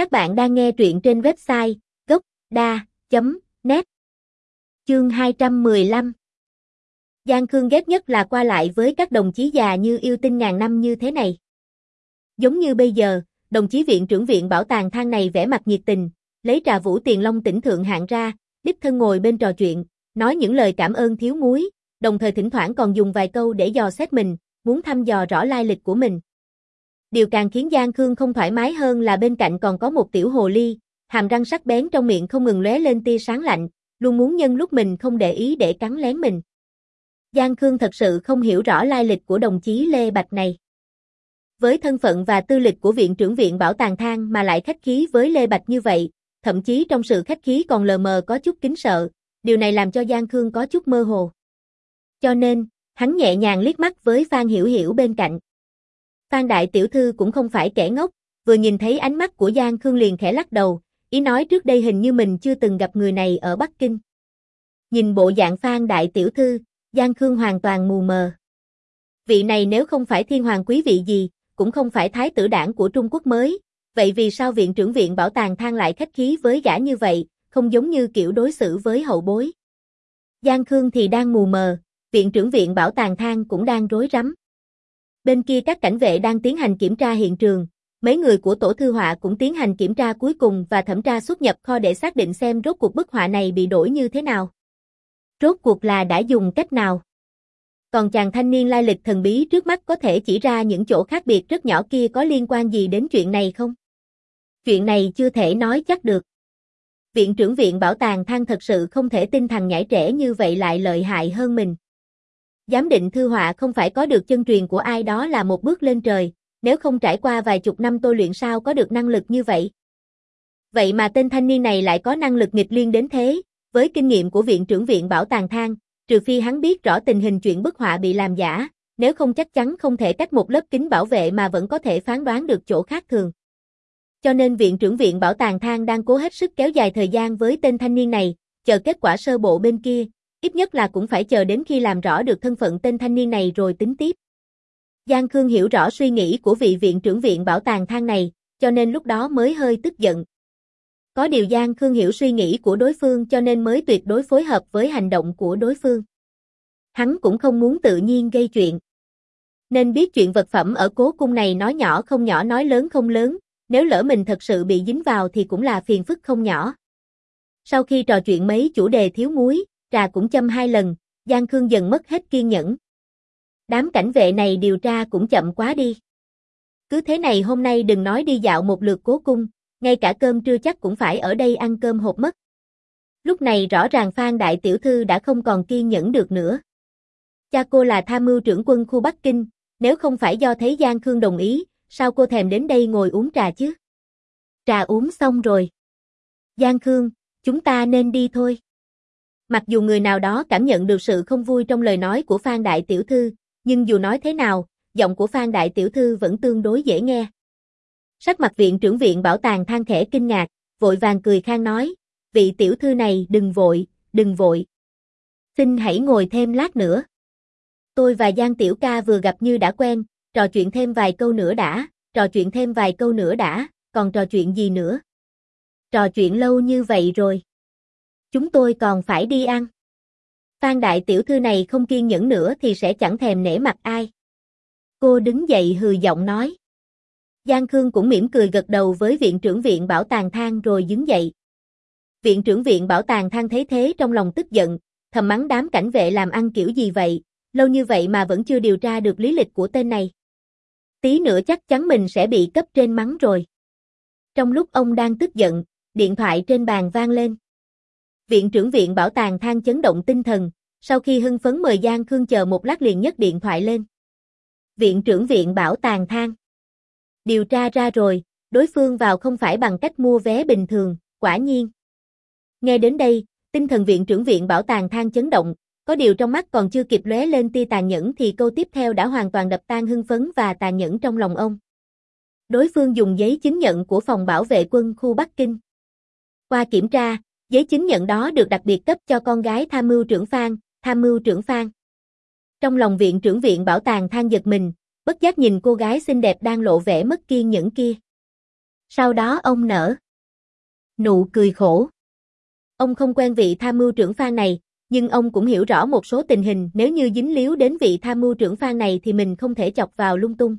Các bạn đang nghe truyện trên website gốc.da.net Chương 215 Giang Khương ghét nhất là qua lại với các đồng chí già như yêu tinh ngàn năm như thế này. Giống như bây giờ, đồng chí viện trưởng viện bảo tàng thang này vẽ mặt nhiệt tình, lấy trà vũ tiền long tỉnh thượng hạng ra, đích thân ngồi bên trò chuyện, nói những lời cảm ơn thiếu muối, đồng thời thỉnh thoảng còn dùng vài câu để dò xét mình, muốn thăm dò rõ lai lịch của mình. Điều càng khiến Giang Khương không thoải mái hơn là bên cạnh còn có một tiểu hồ ly, hàm răng sắc bén trong miệng không ngừng lóe lên tia sáng lạnh, luôn muốn nhân lúc mình không để ý để cắn lén mình. Giang Khương thật sự không hiểu rõ lai lịch của đồng chí Lê Bạch này. Với thân phận và tư lịch của viện trưởng viện bảo tàng thang mà lại khách khí với Lê Bạch như vậy, thậm chí trong sự khách khí còn lờ mờ có chút kính sợ, điều này làm cho Giang Khương có chút mơ hồ. Cho nên, hắn nhẹ nhàng liếc mắt với Phan Hiểu Hiểu bên cạnh. Phan Đại Tiểu Thư cũng không phải kẻ ngốc, vừa nhìn thấy ánh mắt của Giang Khương liền khẽ lắc đầu, ý nói trước đây hình như mình chưa từng gặp người này ở Bắc Kinh. Nhìn bộ dạng Phan Đại Tiểu Thư, Giang Khương hoàn toàn mù mờ. Vị này nếu không phải thiên hoàng quý vị gì, cũng không phải thái tử đảng của Trung Quốc mới, vậy vì sao viện trưởng viện bảo tàng thang lại khách khí với gã như vậy, không giống như kiểu đối xử với hậu bối. Giang Khương thì đang mù mờ, viện trưởng viện bảo tàng thang cũng đang rối rắm. Bên kia các cảnh vệ đang tiến hành kiểm tra hiện trường, mấy người của tổ thư họa cũng tiến hành kiểm tra cuối cùng và thẩm tra xuất nhập kho để xác định xem rốt cuộc bức họa này bị đổi như thế nào. Rốt cuộc là đã dùng cách nào? Còn chàng thanh niên lai lịch thần bí trước mắt có thể chỉ ra những chỗ khác biệt rất nhỏ kia có liên quan gì đến chuyện này không? Chuyện này chưa thể nói chắc được. Viện trưởng viện bảo tàng thang thật sự không thể tin thằng nhãi trẻ như vậy lại lợi hại hơn mình. Giám định thư họa không phải có được chân truyền của ai đó là một bước lên trời, nếu không trải qua vài chục năm tôi luyện sao có được năng lực như vậy. Vậy mà tên thanh niên này lại có năng lực nghịch liên đến thế, với kinh nghiệm của viện trưởng viện bảo tàng thang, trừ phi hắn biết rõ tình hình chuyện bức họa bị làm giả, nếu không chắc chắn không thể cách một lớp kính bảo vệ mà vẫn có thể phán đoán được chỗ khác thường. Cho nên viện trưởng viện bảo tàng thang đang cố hết sức kéo dài thời gian với tên thanh niên này, chờ kết quả sơ bộ bên kia, ít nhất là cũng phải chờ đến khi làm rõ được thân phận tên thanh niên này rồi tính tiếp. Giang Khương hiểu rõ suy nghĩ của vị viện trưởng viện bảo tàng thang này, cho nên lúc đó mới hơi tức giận. Có điều Giang Khương hiểu suy nghĩ của đối phương cho nên mới tuyệt đối phối hợp với hành động của đối phương. Hắn cũng không muốn tự nhiên gây chuyện. Nên biết chuyện vật phẩm ở cố cung này nói nhỏ không nhỏ nói lớn không lớn, nếu lỡ mình thật sự bị dính vào thì cũng là phiền phức không nhỏ. Sau khi trò chuyện mấy chủ đề thiếu muối, trà cũng châm hai lần, Giang Khương dần mất hết kiên nhẫn. Đám cảnh vệ này điều tra cũng chậm quá đi. Cứ thế này hôm nay đừng nói đi dạo một lượt cố cung, ngay cả cơm trưa chắc cũng phải ở đây ăn cơm hộp mất. Lúc này rõ ràng Phan Đại Tiểu Thư đã không còn kiên nhẫn được nữa. Cha cô là tham mưu trưởng quân khu Bắc Kinh, nếu không phải do thấy Giang Khương đồng ý, sao cô thèm đến đây ngồi uống trà chứ? Trà uống xong rồi. Giang Khương, chúng ta nên đi thôi. Mặc dù người nào đó cảm nhận được sự không vui trong lời nói của Phan Đại Tiểu Thư, nhưng dù nói thế nào, giọng của Phan Đại Tiểu Thư vẫn tương đối dễ nghe. Sắc mặt viện trưởng viện bảo tàng than khẽ kinh ngạc, vội vàng cười khang nói, vị tiểu thư này đừng vội, đừng vội. Xin hãy ngồi thêm lát nữa. Tôi và Giang Tiểu Ca vừa gặp như đã quen, trò chuyện thêm vài câu nữa đã, trò chuyện thêm vài câu nữa đã, còn trò chuyện gì nữa? Trò chuyện lâu như vậy rồi. Chúng tôi còn phải đi ăn. Phan đại tiểu thư này không kiên nhẫn nữa thì sẽ chẳng thèm nể mặt ai. Cô đứng dậy hừ giọng nói. Giang Khương cũng mỉm cười gật đầu với viện trưởng viện bảo tàng thang rồi đứng dậy. Viện trưởng viện bảo tàng thang thấy thế trong lòng tức giận, thầm mắng đám cảnh vệ làm ăn kiểu gì vậy, lâu như vậy mà vẫn chưa điều tra được lý lịch của tên này. Tí nữa chắc chắn mình sẽ bị cấp trên mắng rồi. Trong lúc ông đang tức giận, điện thoại trên bàn vang lên. Viện trưởng viện bảo tàng thang chấn động tinh thần, sau khi hưng phấn mời Giang Khương chờ một lát liền nhấc điện thoại lên. Viện trưởng viện bảo tàng thang. Điều tra ra rồi, đối phương vào không phải bằng cách mua vé bình thường, quả nhiên. Nghe đến đây, tinh thần viện trưởng viện bảo tàng thang chấn động, có điều trong mắt còn chưa kịp lóe lên tia tàn nhẫn thì câu tiếp theo đã hoàn toàn đập tan hưng phấn và tàn nhẫn trong lòng ông. Đối phương dùng giấy chứng nhận của phòng bảo vệ quân khu Bắc Kinh. Qua kiểm tra, giấy chứng nhận đó được đặc biệt cấp cho con gái tham mưu trưởng Phan, tham mưu trưởng Phan. Trong lòng viện trưởng viện bảo tàng than giật mình, bất giác nhìn cô gái xinh đẹp đang lộ vẻ mất kiên nhẫn kia. Sau đó ông nở. Nụ cười khổ. Ông không quen vị tham mưu trưởng Phan này, nhưng ông cũng hiểu rõ một số tình hình nếu như dính líu đến vị tham mưu trưởng Phan này thì mình không thể chọc vào lung tung.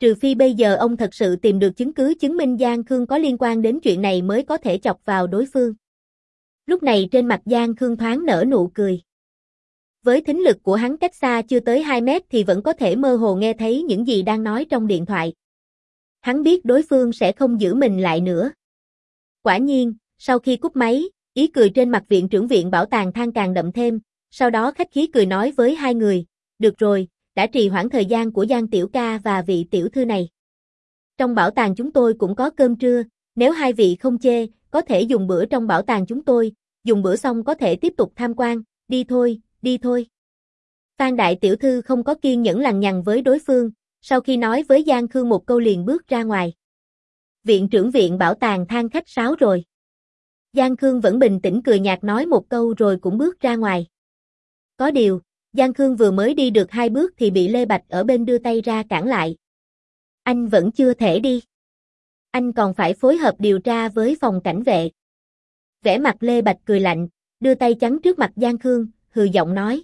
Trừ phi bây giờ ông thật sự tìm được chứng cứ chứng minh Giang Khương có liên quan đến chuyện này mới có thể chọc vào đối phương. Lúc này trên mặt Giang Khương thoáng nở nụ cười. Với thính lực của hắn cách xa chưa tới 2 mét thì vẫn có thể mơ hồ nghe thấy những gì đang nói trong điện thoại. Hắn biết đối phương sẽ không giữ mình lại nữa. Quả nhiên, sau khi cúp máy, ý cười trên mặt viện trưởng viện bảo tàng than càng đậm thêm, sau đó khách khí cười nói với hai người, được rồi, đã trì hoãn thời gian của Giang Tiểu Ca và vị tiểu thư này. Trong bảo tàng chúng tôi cũng có cơm trưa, nếu hai vị không chê, có thể dùng bữa trong bảo tàng chúng tôi, dùng bữa xong có thể tiếp tục tham quan, đi thôi, đi thôi. Phan Đại Tiểu Thư không có kiên nhẫn lằng nhằng với đối phương, sau khi nói với Giang Khương một câu liền bước ra ngoài. Viện trưởng viện bảo tàng than khách sáo rồi. Giang Khương vẫn bình tĩnh cười nhạt nói một câu rồi cũng bước ra ngoài. Có điều, Giang Khương vừa mới đi được hai bước thì bị Lê Bạch ở bên đưa tay ra cản lại. Anh vẫn chưa thể đi. Anh còn phải phối hợp điều tra với phòng cảnh vệ. vẻ mặt Lê Bạch cười lạnh, đưa tay chắn trước mặt Giang Khương, hừ giọng nói.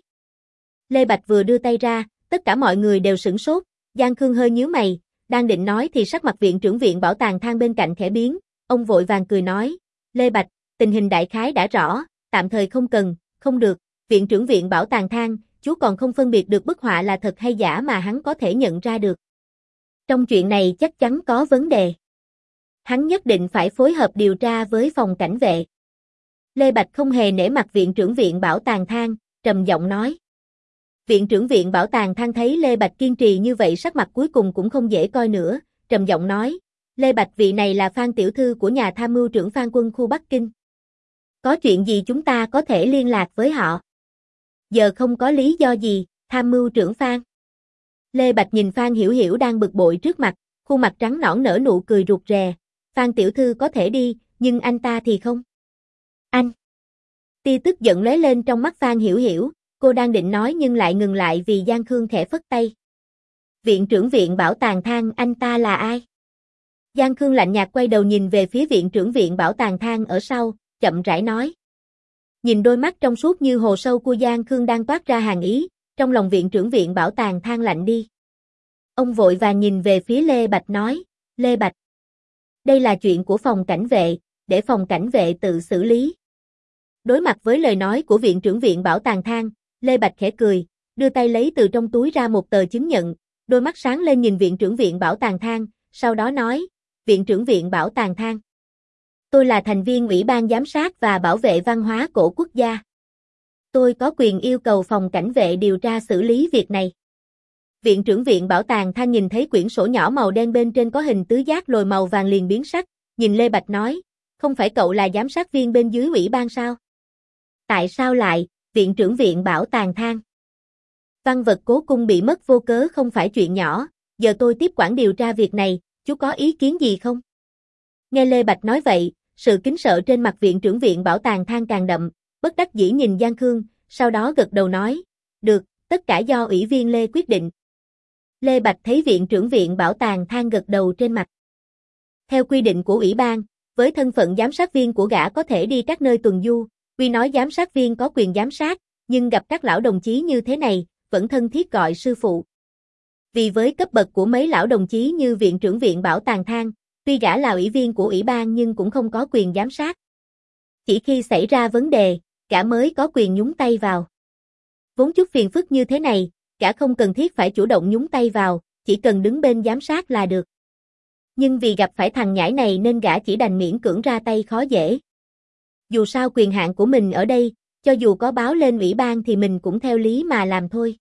Lê Bạch vừa đưa tay ra, tất cả mọi người đều sửng sốt, Giang Khương hơi nhíu mày, đang định nói thì sắc mặt viện trưởng viện bảo tàng thang bên cạnh khẽ biến, ông vội vàng cười nói, Lê Bạch, tình hình đại khái đã rõ, tạm thời không cần, không được, viện trưởng viện bảo tàng thang, chú còn không phân biệt được bức họa là thật hay giả mà hắn có thể nhận ra được. Trong chuyện này chắc chắn có vấn đề. Hắn nhất định phải phối hợp điều tra với phòng cảnh vệ. Lê Bạch không hề nể mặt viện trưởng viện bảo tàng thang, trầm giọng nói. Viện trưởng viện bảo tàng thang thấy Lê Bạch kiên trì như vậy sắc mặt cuối cùng cũng không dễ coi nữa, trầm giọng nói. Lê Bạch vị này là Phan Tiểu Thư của nhà tham mưu trưởng Phan quân khu Bắc Kinh. Có chuyện gì chúng ta có thể liên lạc với họ? Giờ không có lý do gì, tham mưu trưởng Phan. Lê Bạch nhìn Phan Hiểu Hiểu đang bực bội trước mặt, khuôn mặt trắng nõn nở nụ cười rụt rè. Phan Tiểu Thư có thể đi, nhưng anh ta thì không. Anh! Ti tức giận lóe lên trong mắt Phan Hiểu Hiểu, cô đang định nói nhưng lại ngừng lại vì Giang Khương khẽ phất tay. Viện trưởng viện bảo tàng thang anh ta là ai? Giang Khương lạnh nhạt quay đầu nhìn về phía viện trưởng viện bảo tàng thang ở sau, chậm rãi nói. Nhìn đôi mắt trong suốt như hồ sâu của Giang Khương đang toát ra hàng ý, trong lòng viện trưởng viện bảo tàng Thang lạnh đi. Ông vội vàng nhìn về phía Lê Bạch nói, Lê Bạch. Đây là chuyện của phòng cảnh vệ, để phòng cảnh vệ tự xử lý. Đối mặt với lời nói của viện trưởng viện bảo tàng thang, Lê Bạch khẽ cười, đưa tay lấy từ trong túi ra một tờ chứng nhận, đôi mắt sáng lên nhìn viện trưởng viện bảo tàng thang, sau đó nói, viện trưởng viện bảo tàng thang. Tôi là thành viên Ủy ban Giám sát và Bảo vệ Văn hóa cổ quốc gia. Tôi có quyền yêu cầu phòng cảnh vệ điều tra xử lý việc này. Viện trưởng viện bảo tàng than nhìn thấy quyển sổ nhỏ màu đen bên trên có hình tứ giác lồi màu vàng liền biến sắc, nhìn Lê Bạch nói, không phải cậu là giám sát viên bên dưới ủy ban sao? Tại sao lại, viện trưởng viện bảo tàng than? Văn vật cố cung bị mất vô cớ không phải chuyện nhỏ, giờ tôi tiếp quản điều tra việc này, chú có ý kiến gì không? Nghe Lê Bạch nói vậy, sự kính sợ trên mặt viện trưởng viện bảo tàng than càng đậm, bất đắc dĩ nhìn Giang Khương, sau đó gật đầu nói, được, tất cả do ủy viên Lê quyết định. Lê Bạch thấy viện trưởng viện bảo tàng than gật đầu trên mặt. Theo quy định của ủy ban, với thân phận giám sát viên của gã có thể đi các nơi tuần du, quy nói giám sát viên có quyền giám sát, nhưng gặp các lão đồng chí như thế này, vẫn thân thiết gọi sư phụ. Vì với cấp bậc của mấy lão đồng chí như viện trưởng viện bảo tàng than, tuy gã là ủy viên của ủy ban nhưng cũng không có quyền giám sát. Chỉ khi xảy ra vấn đề, gã mới có quyền nhúng tay vào. Vốn chút phiền phức như thế này, cả không cần thiết phải chủ động nhúng tay vào, chỉ cần đứng bên giám sát là được. Nhưng vì gặp phải thằng nhãi này nên gã chỉ đành miễn cưỡng ra tay khó dễ. Dù sao quyền hạn của mình ở đây, cho dù có báo lên ủy ban thì mình cũng theo lý mà làm thôi.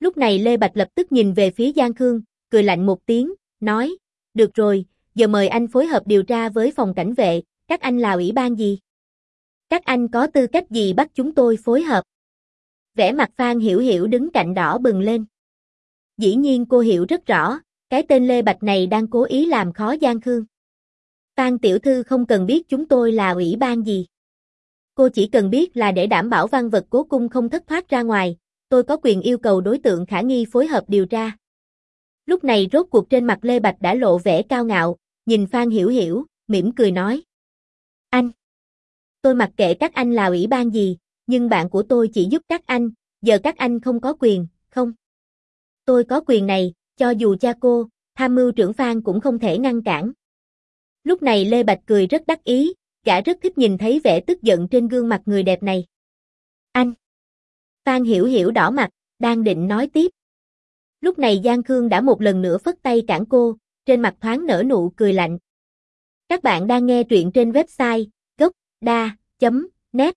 Lúc này Lê Bạch lập tức nhìn về phía Giang Khương, cười lạnh một tiếng, nói, được rồi, giờ mời anh phối hợp điều tra với phòng cảnh vệ, các anh là ủy ban gì? Các anh có tư cách gì bắt chúng tôi phối hợp? Vẻ mặt Phan Hiểu Hiểu đứng cạnh đỏ bừng lên. Dĩ nhiên cô hiểu rất rõ, cái tên Lê Bạch này đang cố ý làm khó Giang Khương. Phan Tiểu Thư không cần biết chúng tôi là ủy ban gì. Cô chỉ cần biết là để đảm bảo văn vật cố cung không thất thoát ra ngoài, tôi có quyền yêu cầu đối tượng khả nghi phối hợp điều tra. Lúc này rốt cuộc trên mặt Lê Bạch đã lộ vẻ cao ngạo, nhìn Phan Hiểu Hiểu, mỉm cười nói. Anh! Tôi mặc kệ các anh là ủy ban gì, nhưng bạn của tôi chỉ giúp các anh, giờ các anh không có quyền, không? Tôi có quyền này, cho dù cha cô, tham mưu trưởng Phan cũng không thể ngăn cản. Lúc này Lê Bạch cười rất đắc ý, gã rất thích nhìn thấy vẻ tức giận trên gương mặt người đẹp này. Anh! Phan Hiểu Hiểu đỏ mặt, đang định nói tiếp. Lúc này Giang Khương đã một lần nữa phất tay cản cô, trên mặt thoáng nở nụ cười lạnh. Các bạn đang nghe truyện trên website gocda.net